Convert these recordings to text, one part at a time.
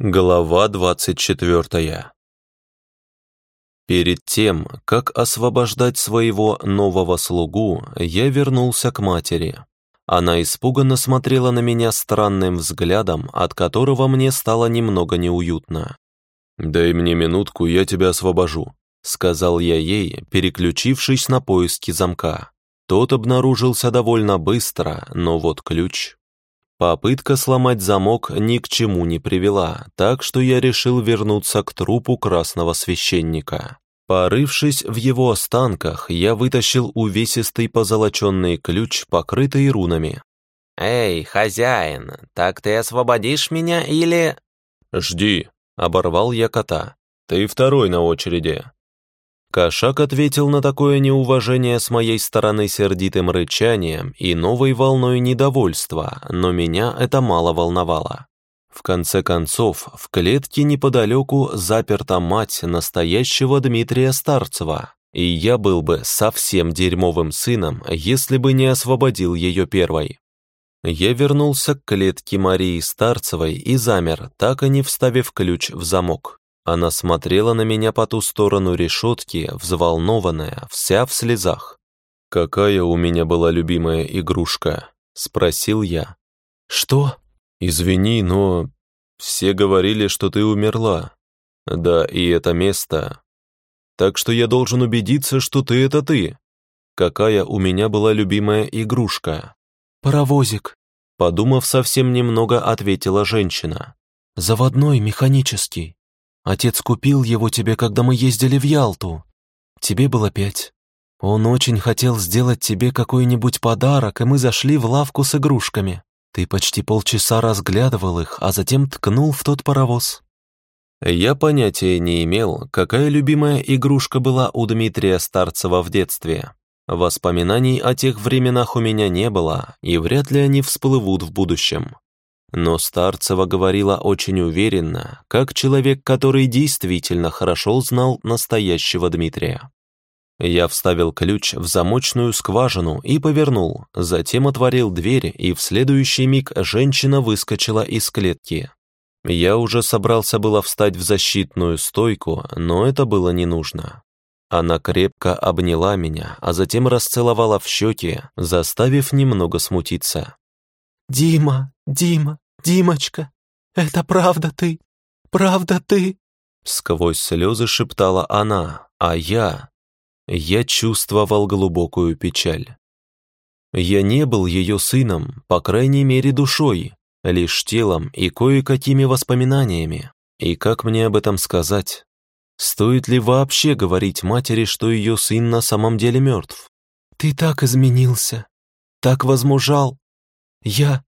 Глава 24 Перед тем, как освобождать своего нового слугу, я вернулся к матери. Она испуганно смотрела на меня странным взглядом, от которого мне стало немного неуютно. «Дай мне минутку, я тебя освобожу», — сказал я ей, переключившись на поиски замка. Тот обнаружился довольно быстро, но вот ключ Попытка сломать замок ни к чему не привела, так что я решил вернуться к трупу красного священника. Порывшись в его останках, я вытащил увесистый позолоченный ключ, покрытый рунами. «Эй, хозяин, так ты освободишь меня или...» «Жди», — оборвал я кота. «Ты второй на очереди». Кошак ответил на такое неуважение с моей стороны сердитым рычанием и новой волной недовольства, но меня это мало волновало. В конце концов, в клетке неподалеку заперта мать настоящего Дмитрия Старцева, и я был бы совсем дерьмовым сыном, если бы не освободил ее первой. Я вернулся к клетке Марии Старцевой и замер, так и не вставив ключ в замок. Она смотрела на меня по ту сторону решетки, взволнованная, вся в слезах. «Какая у меня была любимая игрушка?» — спросил я. «Что?» «Извини, но все говорили, что ты умерла. Да, и это место. Так что я должен убедиться, что ты — это ты. Какая у меня была любимая игрушка?» «Паровозик», — подумав совсем немного, ответила женщина. «Заводной, механический. Отец купил его тебе, когда мы ездили в Ялту. Тебе было пять. Он очень хотел сделать тебе какой-нибудь подарок, и мы зашли в лавку с игрушками. Ты почти полчаса разглядывал их, а затем ткнул в тот паровоз. Я понятия не имел, какая любимая игрушка была у Дмитрия Старцева в детстве. Воспоминаний о тех временах у меня не было, и вряд ли они всплывут в будущем. Но Старцева говорила очень уверенно, как человек, который действительно хорошо знал настоящего Дмитрия. Я вставил ключ в замочную скважину и повернул, затем отворил дверь, и в следующий миг женщина выскочила из клетки. Я уже собрался было встать в защитную стойку, но это было не нужно. Она крепко обняла меня, а затем расцеловала в щеки, заставив немного смутиться. «Дима, Дима, Димочка, это правда ты? Правда ты?» Сквозь слезы шептала она, а я... Я чувствовал глубокую печаль. Я не был ее сыном, по крайней мере душой, лишь телом и кое-какими воспоминаниями. И как мне об этом сказать? Стоит ли вообще говорить матери, что ее сын на самом деле мертв? «Ты так изменился, так возмужал. Я...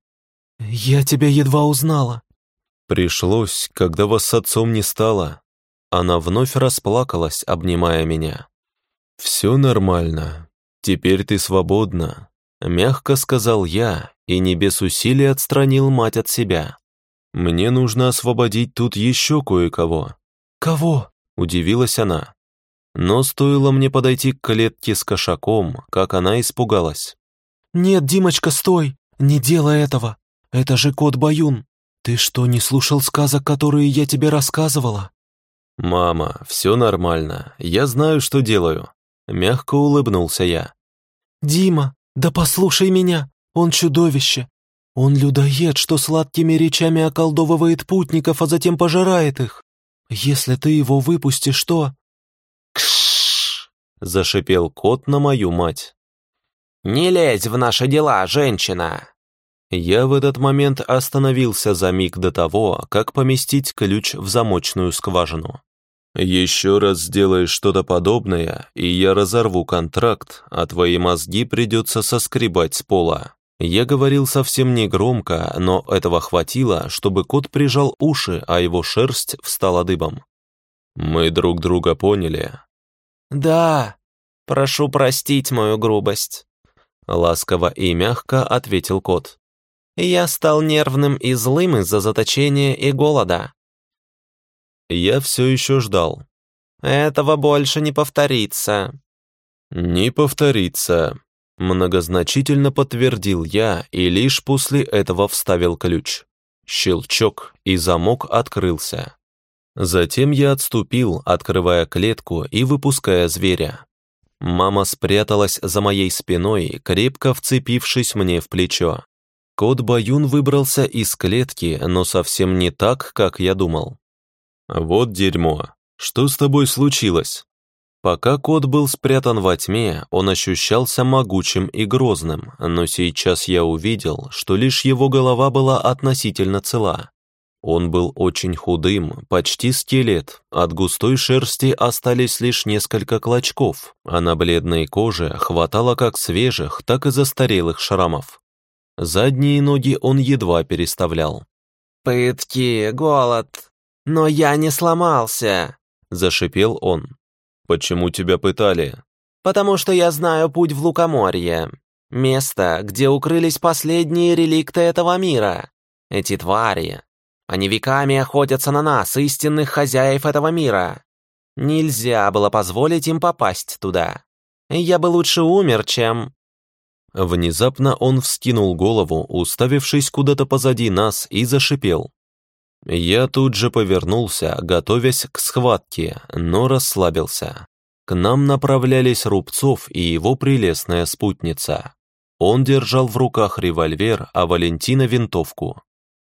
«Я тебя едва узнала». «Пришлось, когда вас с отцом не стало». Она вновь расплакалась, обнимая меня. «Все нормально. Теперь ты свободна», — мягко сказал я и не без усилий отстранил мать от себя. «Мне нужно освободить тут еще кое-кого». «Кого?» — удивилась она. Но стоило мне подойти к клетке с кошаком, как она испугалась. «Нет, Димочка, стой! Не делай этого! Это же кот Баюн. Ты что, не слушал сказок, которые я тебе рассказывала?» «Мама, все нормально. Я знаю, что делаю». Мягко улыбнулся я. «Дима, да послушай меня. Он чудовище. Он людоед, что сладкими речами околдовывает путников, а затем пожирает их. Если ты его выпустишь, то...» «Кшшш!» — зашипел кот на мою мать. «Не лезь в наши дела, женщина!» Я в этот момент остановился за миг до того, как поместить ключ в замочную скважину. «Еще раз сделаешь что-то подобное, и я разорву контракт, а твои мозги придется соскребать с пола». Я говорил совсем негромко, но этого хватило, чтобы кот прижал уши, а его шерсть встала дыбом. «Мы друг друга поняли?» «Да, прошу простить мою грубость», — ласково и мягко ответил кот. Я стал нервным и злым из-за заточения и голода. Я все еще ждал. Этого больше не повторится. Не повторится, многозначительно подтвердил я и лишь после этого вставил ключ. Щелчок, и замок открылся. Затем я отступил, открывая клетку и выпуская зверя. Мама спряталась за моей спиной, крепко вцепившись мне в плечо. Кот Баюн выбрался из клетки, но совсем не так, как я думал. «Вот дерьмо. Что с тобой случилось?» Пока кот был спрятан во тьме, он ощущался могучим и грозным, но сейчас я увидел, что лишь его голова была относительно цела. Он был очень худым, почти скелет, от густой шерсти остались лишь несколько клочков, а на бледной коже хватало как свежих, так и застарелых шрамов. Задние ноги он едва переставлял. «Пытки, голод, но я не сломался», — зашипел он. «Почему тебя пытали?» «Потому что я знаю путь в Лукоморье. Место, где укрылись последние реликты этого мира. Эти твари. Они веками охотятся на нас, истинных хозяев этого мира. Нельзя было позволить им попасть туда. Я бы лучше умер, чем...» Внезапно он вскинул голову, уставившись куда-то позади нас, и зашипел. Я тут же повернулся, готовясь к схватке, но расслабился. К нам направлялись Рубцов и его прелестная спутница. Он держал в руках револьвер, а Валентина — винтовку.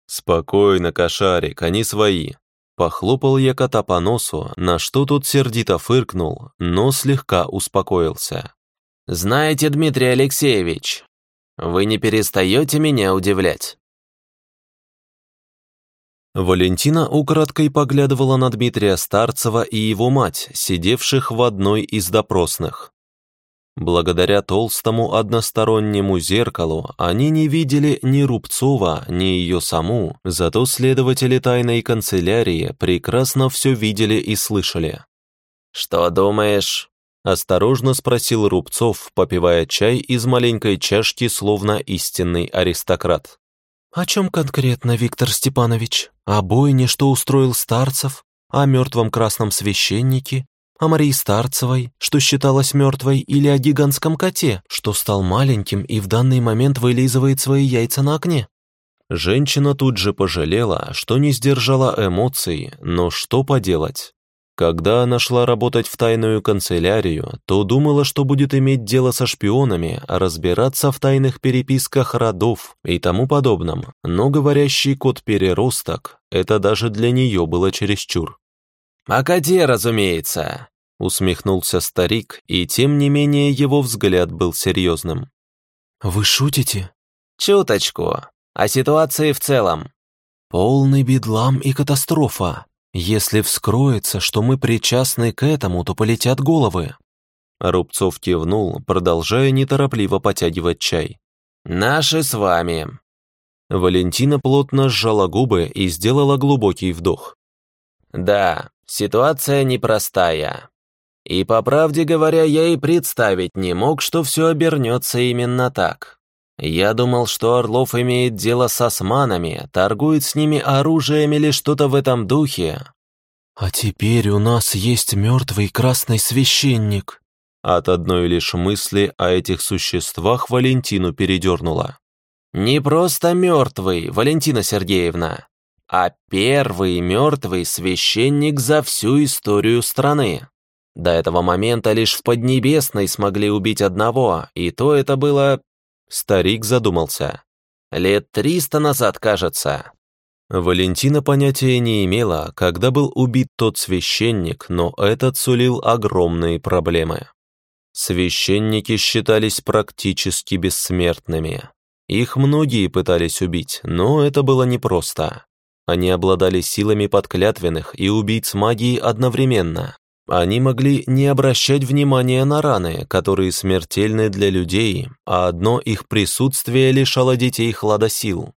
«Спокойно, кошарик, они свои». Похлопал я кота по носу, на что тот сердито фыркнул, но слегка успокоился. «Знаете, Дмитрий Алексеевич, вы не перестаете меня удивлять». Валентина украдкой поглядывала на Дмитрия Старцева и его мать, сидевших в одной из допросных. Благодаря толстому одностороннему зеркалу они не видели ни Рубцова, ни ее саму, зато следователи тайной канцелярии прекрасно все видели и слышали. «Что думаешь?» – осторожно спросил Рубцов, попивая чай из маленькой чашки, словно истинный аристократ. «О чем конкретно, Виктор Степанович? О бойне, что устроил Старцев? О мертвом красном священнике? О Марии Старцевой, что считалась мертвой? Или о гигантском коте, что стал маленьким и в данный момент вылизывает свои яйца на окне?» Женщина тут же пожалела, что не сдержала эмоций, но что поделать? Когда она шла работать в тайную канцелярию, то думала, что будет иметь дело со шпионами, разбираться в тайных переписках родов и тому подобном, но говорящий кот-переросток — это даже для нее было чересчур. «О коте, разумеется», — усмехнулся старик, и тем не менее его взгляд был серьезным. «Вы шутите?» «Чуточку. О ситуации в целом». «Полный бедлам и катастрофа. Если вскроется, что мы причастны к этому, то полетят головы». Рубцов кивнул, продолжая неторопливо потягивать чай. «Наши с вами». Валентина плотно сжала губы и сделала глубокий вдох. «Да, ситуация непростая. И, по правде говоря, я и представить не мог, что все обернется именно так. Я думал, что Орлов имеет дело с османами, торгует с ними оружием или что-то в этом духе. А теперь у нас есть мертвый красный священник. От одной лишь мысли о этих существах Валентину передернула. Не просто мертвый, Валентина Сергеевна, а первый мертвый священник за всю историю страны. До этого момента лишь в Поднебесной смогли убить одного, и то это было Старик задумался. Лет триста назад, кажется. Валентина понятия не имела, когда был убит тот священник, но этот сулил огромные проблемы. Священники считались практически бессмертными. Их многие пытались убить, но это было непросто. Они обладали силами подклятвенных и убийц магии одновременно. Они могли не обращать внимания на раны, которые смертельны для людей, а одно их присутствие лишало детей хлада сил.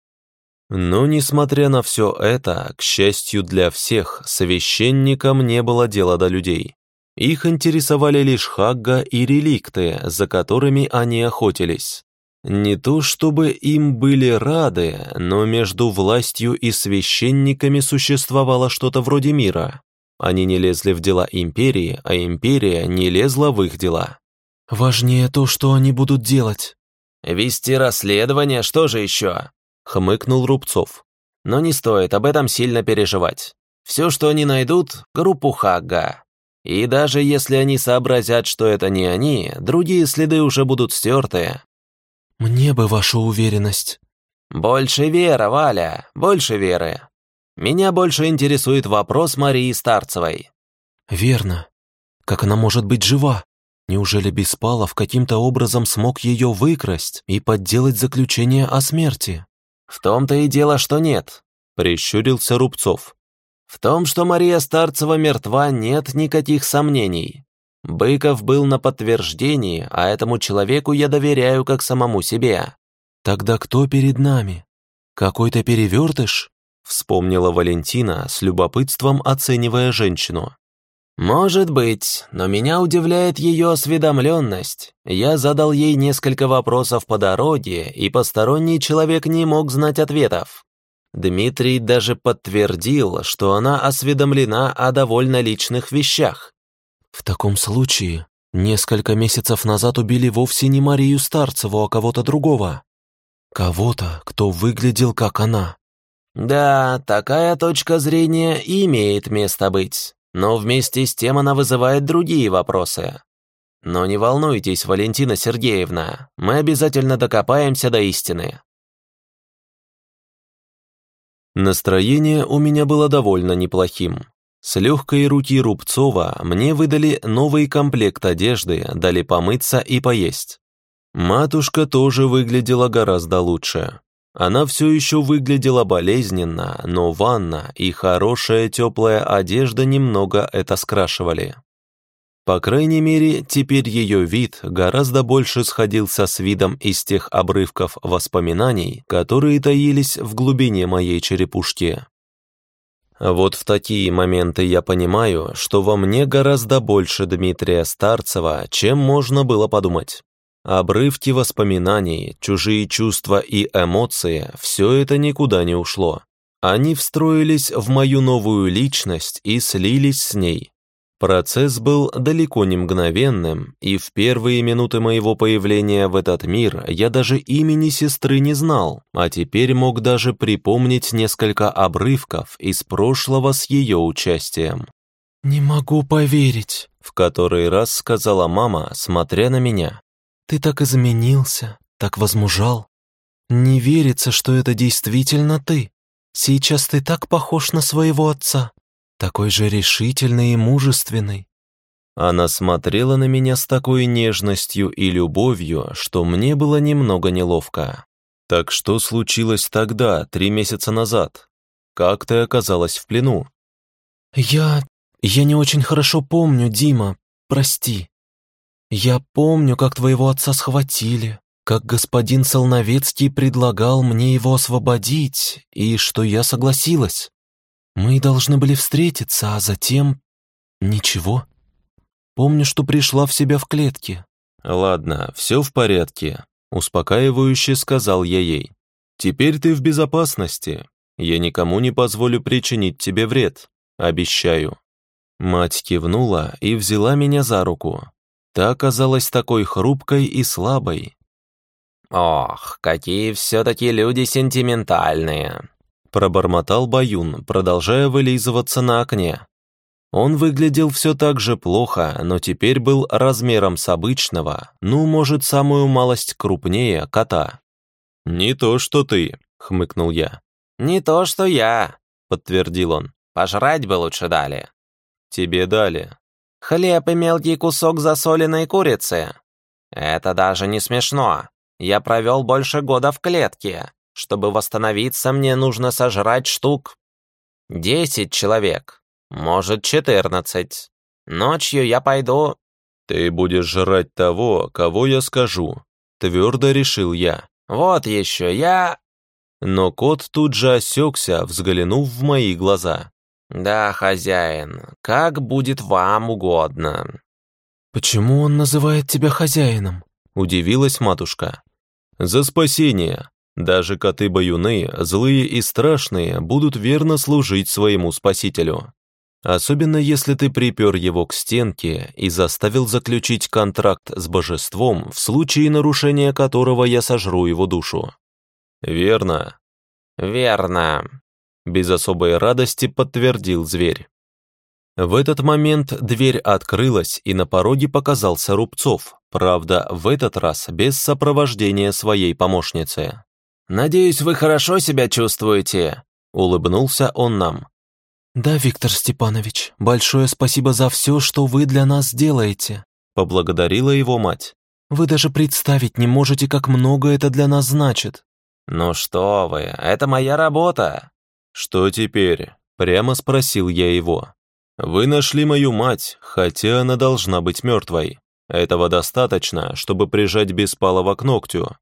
Но, несмотря на все это, к счастью для всех, священникам не было дела до людей. Их интересовали лишь хагга и реликты, за которыми они охотились. Не то чтобы им были рады, но между властью и священниками существовало что-то вроде мира. Они не лезли в дела империи, а империя не лезла в их дела. «Важнее то, что они будут делать». «Вести расследование, что же еще?» — хмыкнул Рубцов. Но не стоит об этом сильно переживать. Все, что они найдут, группу Хагга. И даже если они сообразят, что это не они, другие следы уже будут стерты. Мне бы ваша уверенность. Больше вера, Валя, больше веры. Меня больше интересует вопрос Марии Старцевой. Верно. Как она может быть жива? Неужели Беспалов каким-то образом смог ее выкрасть и подделать заключение о смерти? В том-то и дело, что нет, прищурился Рубцов. В том, что Мария Старцева мертва, нет никаких сомнений. Быков был на подтверждении, а этому человеку я доверяю как самому себе. Тогда кто перед нами? Какой-то перевертыш? Вспомнила Валентина с любопытством оценивая женщину. «Может быть, но меня удивляет ее осведомленность. Я задал ей несколько вопросов по дороге, и посторонний человек не мог знать ответов. Дмитрий даже подтвердил, что она осведомлена о довольно личных вещах. В таком случае, несколько месяцев назад убили вовсе не Марию Старцеву, а кого-то другого. Кого-то, кто выглядел как она. Да, такая точка зрения имеет место быть но вместе с тем она вызывает другие вопросы. Но не волнуйтесь, Валентина Сергеевна, мы обязательно докопаемся до истины. Настроение у меня было довольно неплохим. С легкой руки Рубцова мне выдали новый комплект одежды, дали помыться и поесть. Матушка тоже выглядела гораздо лучше. Она все еще выглядела болезненно, но ванна и хорошая теплая одежда немного это скрашивали. По крайней мере, теперь ее вид гораздо больше сходился с видом из тех обрывков воспоминаний, которые таились в глубине моей черепушки. Вот в такие моменты я понимаю, что во мне гораздо больше Дмитрия Старцева, чем можно было подумать. Обрывки воспоминаний, чужие чувства и эмоции – все это никуда не ушло. Они встроились в мою новую личность и слились с ней. Процесс был далеко не мгновенным, и в первые минуты моего появления в этот мир я даже имени сестры не знал, а теперь мог даже припомнить несколько обрывков из прошлого с ее участием. «Не могу поверить», — в который раз сказала мама, смотря на меня. Ты так изменился, так возмужал. Не верится, что это действительно ты. Сейчас ты так похож на своего отца, такой же решительный и мужественный. Она смотрела на меня с такой нежностью и любовью, что мне было немного неловко. Так что случилось тогда, три месяца назад? Как ты оказалась в плену? Я... я не очень хорошо помню, Дима, прости. Я помню, как твоего отца схватили, как господин Солновецкий предлагал мне его освободить, и что я согласилась. Мы должны были встретиться, а затем... Ничего. Помню, что пришла в себя в клетке. Ладно, все в порядке, успокаивающе сказал я ей. Теперь ты в безопасности. Я никому не позволю причинить тебе вред. Обещаю. Мать кивнула и взяла меня за руку. Та оказалась такой хрупкой и слабой. «Ох, какие все-таки люди сентиментальные!» Пробормотал Баюн, продолжая вылизываться на окне. Он выглядел все так же плохо, но теперь был размером с обычного, ну, может, самую малость крупнее кота. «Не то, что ты», — хмыкнул я. «Не то, что я», — подтвердил он. «Пожрать бы лучше дали». «Тебе дали. Хлеб и мелкий кусок засоленной курицы. Это даже не смешно. Я провел больше года в клетке. Чтобы восстановиться, мне нужно сожрать штук десять человек, может, четырнадцать. Ночью я пойду... Ты будешь жрать того, кого я скажу, твердо решил я. Вот еще я... Но кот тут же осекся, взглянув в мои глаза. «Да, хозяин, как будет вам угодно». «Почему он называет тебя хозяином?» — удивилась матушка. «За спасение. Даже коты-баюны, злые и страшные, будут верно служить своему спасителю. Особенно если ты припер его к стенке и заставил заключить контракт с божеством, в случае нарушения которого я сожру его душу». «Верно». «Верно», без особой радости подтвердил зверь. В этот момент дверь открылась, и на пороге показался Рубцов, правда, в этот раз без сопровождения своей помощницы. «Надеюсь, вы хорошо себя чувствуете?» — улыбнулся он нам. «Да, Виктор Степанович, большое спасибо за все, что вы для нас делаете», — поблагодарила его мать. «Вы даже представить не можете, как много это для нас значит». «Ну что вы, это моя работа». «Что теперь?» — прямо спросил я его. Вы нашли мою мать, хотя она должна быть мертвой. Этого достаточно, чтобы прижать Беспалова к ногтю».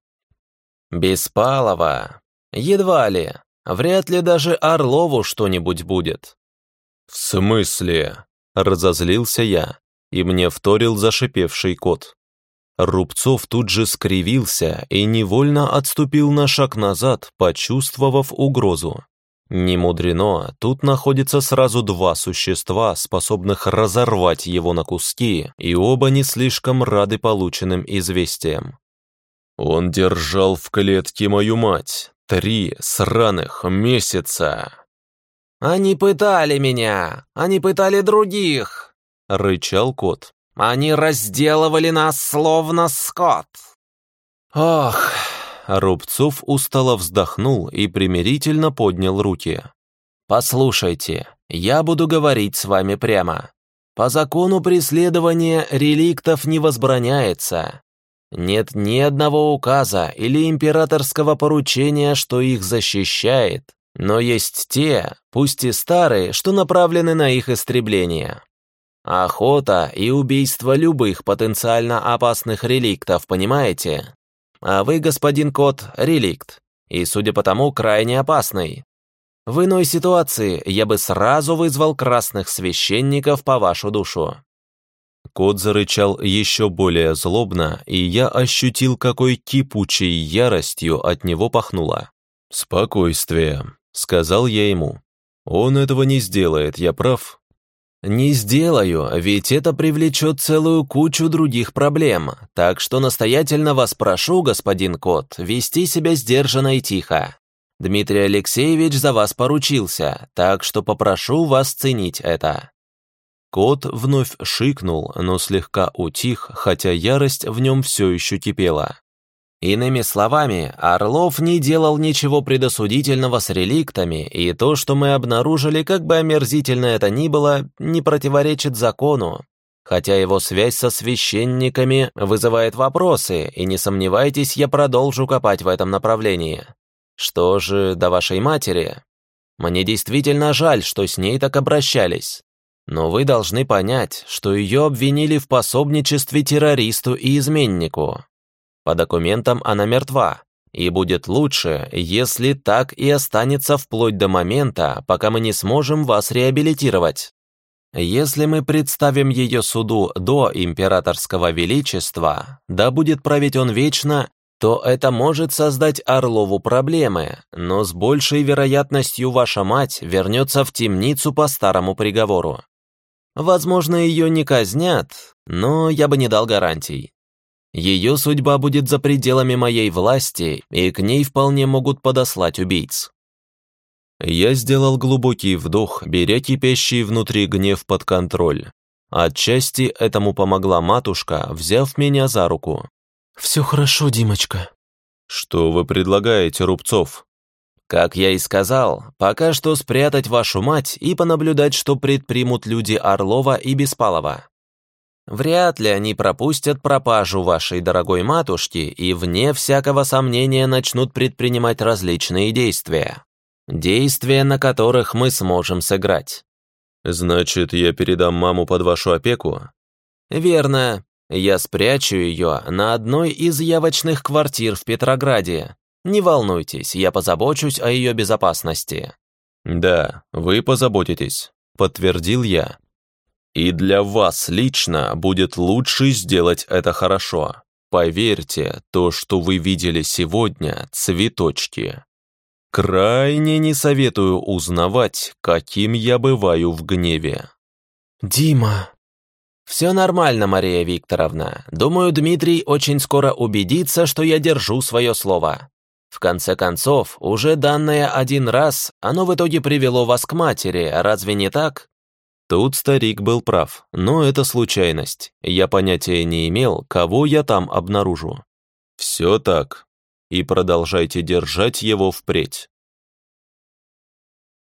«Беспалова? Едва ли. Вряд ли даже Орлову что-нибудь будет». «В смысле?» — разозлился я, и мне вторил зашипевший кот. Рубцов тут же скривился и невольно отступил на шаг назад, почувствовав угрозу. Не мудрено, тут находится сразу два существа, способных разорвать его на куски, и оба не слишком рады полученным известиям. Он держал в клетке мою мать. Три сраных месяца. «Они пытали меня! Они пытали других!» — рычал кот. «Они разделывали нас, словно скот!» «Ох!» Рубцов устало вздохнул и примирительно поднял руки. «Послушайте, я буду говорить с вами прямо. По закону преследования реликтов не возбраняется. Нет ни одного указа или императорского поручения, что их защищает, но есть те, пусть и старые, что направлены на их истребление. Охота и убийство любых потенциально опасных реликтов, понимаете? А вы, господин Кот, реликт, и, судя по тому, крайне опасный. В иной ситуации я бы сразу вызвал красных священников по вашу душу». Кот зарычал еще более злобно, и я ощутил, какой кипучей яростью от него пахнуло. «Спокойствие», — сказал я ему. «Он этого не сделает, я прав?» «Не сделаю, ведь это привлечет целую кучу других проблем, так что настоятельно вас прошу, господин Кот, вести себя сдержанно и тихо. Дмитрий Алексеевич за вас поручился, так что попрошу вас ценить это». Кот вновь шикнул, но слегка утих, хотя ярость в нем все еще кипела. Иными словами, Орлов не делал ничего предосудительного с реликтами, и то, что мы обнаружили, как бы омерзительно это ни было, не противоречит закону. Хотя его связь со священниками вызывает вопросы, и не сомневайтесь, я продолжу копать в этом направлении. Что же до вашей матери? Мне действительно жаль, что с ней так обращались. Но вы должны понять, что ее обвинили в пособничестве террористу и изменнику. По документам она мертва, и будет лучше, если так и останется вплоть до момента, пока мы не сможем вас реабилитировать. Если мы представим ее суду до императорского величества, да будет править он вечно, то это может создать Орлову проблемы, но с большей вероятностью ваша мать вернется в темницу по старому приговору. Возможно, ее не казнят, но я бы не дал гарантий. Ее судьба будет за пределами моей власти, и к ней вполне могут подослать убийц. Я сделал глубокий вдох, беря кипящий внутри гнев под контроль. Отчасти этому помогла матушка, взяв меня за руку. «Все хорошо, Димочка». «Что вы предлагаете, Рубцов?» «Как я и сказал, пока что спрятать вашу мать и понаблюдать, что предпримут люди Орлова и Беспалова. Вряд ли они пропустят пропажу вашей дорогой матушки и, вне всякого сомнения, начнут предпринимать различные действия. Действия, на которых мы сможем сыграть. Значит, я передам маму под вашу опеку? Верно. Я спрячу ее на одной из явочных квартир в Петрограде. Не волнуйтесь, я позабочусь о ее безопасности. Да, вы позаботитесь, подтвердил я. И для вас лично будет лучше сделать это хорошо. Поверьте, то, что вы видели сегодня, цветочки. Крайне не советую узнавать, каким я бываю в гневе. «Дима!» «Все нормально, Мария Викторовна. Думаю, Дмитрий очень скоро убедится, что я держу свое слово. В конце концов, уже данное один раз, оно в итоге привело вас к матери, разве не так? Тут старик был прав, но это случайность. Я понятия не имел, кого я там обнаружу. Все так. И продолжайте держать его впредь.